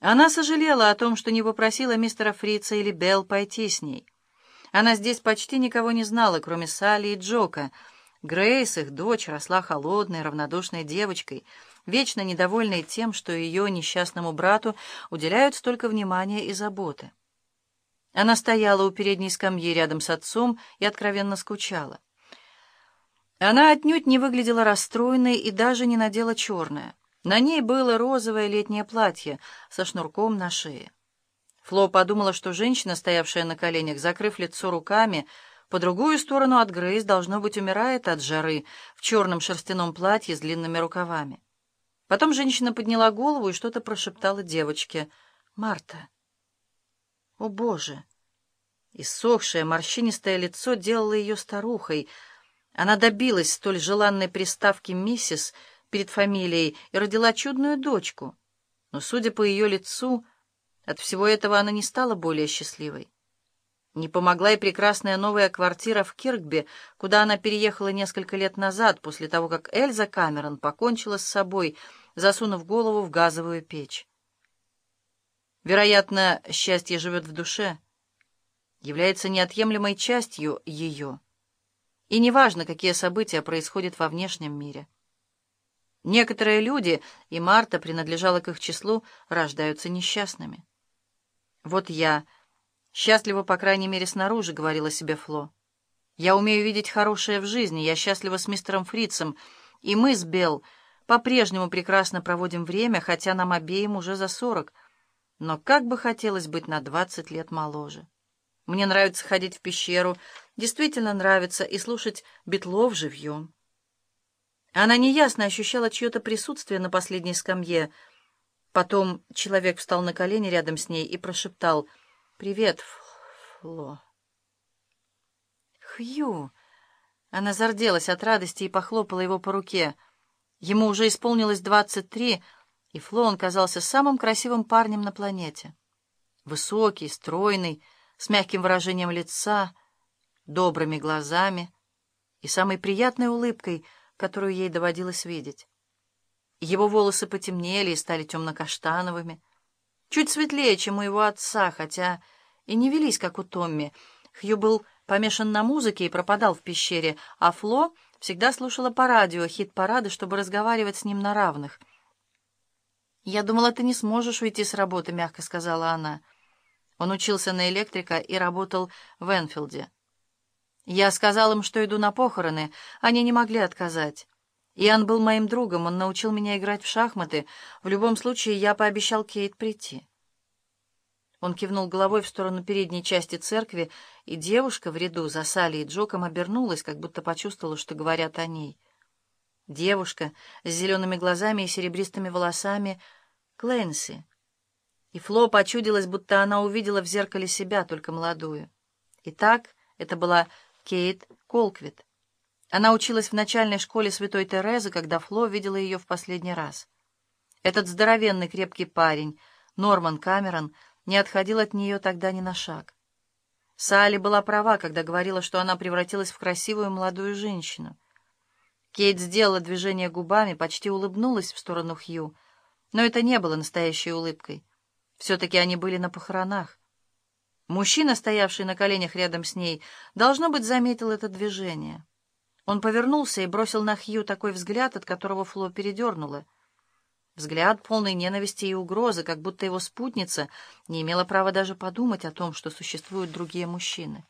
Она сожалела о том, что не попросила мистера Фрица или Белл пойти с ней. Она здесь почти никого не знала, кроме Салли и Джока. Грейс, их дочь, росла холодной, равнодушной девочкой, вечно недовольной тем, что ее несчастному брату уделяют столько внимания и заботы. Она стояла у передней скамьи рядом с отцом и откровенно скучала. Она отнюдь не выглядела расстроенной и даже не надела черное. На ней было розовое летнее платье со шнурком на шее. Фло подумала, что женщина, стоявшая на коленях, закрыв лицо руками, по другую сторону от Грейс, должно быть, умирает от жары в черном шерстяном платье с длинными рукавами. Потом женщина подняла голову и что-то прошептала девочке. «Марта!» «О, Боже!» Иссохшее, морщинистое лицо делало ее старухой. Она добилась столь желанной приставки «миссис» перед фамилией и родила чудную дочку. Но, судя по ее лицу, от всего этого она не стала более счастливой. Не помогла и прекрасная новая квартира в Киркби, куда она переехала несколько лет назад, после того, как Эльза Камерон покончила с собой, засунув голову в газовую печь. Вероятно, счастье живет в душе, является неотъемлемой частью ее. И неважно, какие события происходят во внешнем мире. Некоторые люди, и Марта принадлежала к их числу, рождаются несчастными. «Вот я, счастлива, по крайней мере, снаружи», — говорила себе Фло. «Я умею видеть хорошее в жизни, я счастлива с мистером Фрицем, и мы с Белл по-прежнему прекрасно проводим время, хотя нам обеим уже за сорок» но как бы хотелось быть на двадцать лет моложе. Мне нравится ходить в пещеру, действительно нравится и слушать Бетлов живьем. Она неясно ощущала чье-то присутствие на последней скамье. Потом человек встал на колени рядом с ней и прошептал «Привет, Фло». «Хью!» Она зарделась от радости и похлопала его по руке. Ему уже исполнилось двадцать три — и Флоун казался самым красивым парнем на планете. Высокий, стройный, с мягким выражением лица, добрыми глазами и самой приятной улыбкой, которую ей доводилось видеть. Его волосы потемнели и стали темно-каштановыми, чуть светлее, чем у его отца, хотя и не велись, как у Томми. Хью был помешан на музыке и пропадал в пещере, а Фло всегда слушала по радио хит-парады, чтобы разговаривать с ним на равных — «Я думала, ты не сможешь уйти с работы», — мягко сказала она. Он учился на электрика и работал в Энфилде. Я сказал им, что иду на похороны. Они не могли отказать. Иоанн был моим другом, он научил меня играть в шахматы. В любом случае, я пообещал Кейт прийти. Он кивнул головой в сторону передней части церкви, и девушка в ряду за Салли и Джоком обернулась, как будто почувствовала, что говорят о ней. Девушка с зелеными глазами и серебристыми волосами — Клэнси. И Фло почудилась, будто она увидела в зеркале себя, только молодую. Итак, это была Кейт Колквит. Она училась в начальной школе Святой Терезы, когда Фло видела ее в последний раз. Этот здоровенный крепкий парень, Норман Камерон, не отходил от нее тогда ни на шаг. Салли была права, когда говорила, что она превратилась в красивую молодую женщину. Кейт сделала движение губами, почти улыбнулась в сторону Хью, но это не было настоящей улыбкой. Все-таки они были на похоронах. Мужчина, стоявший на коленях рядом с ней, должно быть, заметил это движение. Он повернулся и бросил на Хью такой взгляд, от которого Фло передернула. Взгляд полный ненависти и угрозы, как будто его спутница не имела права даже подумать о том, что существуют другие мужчины.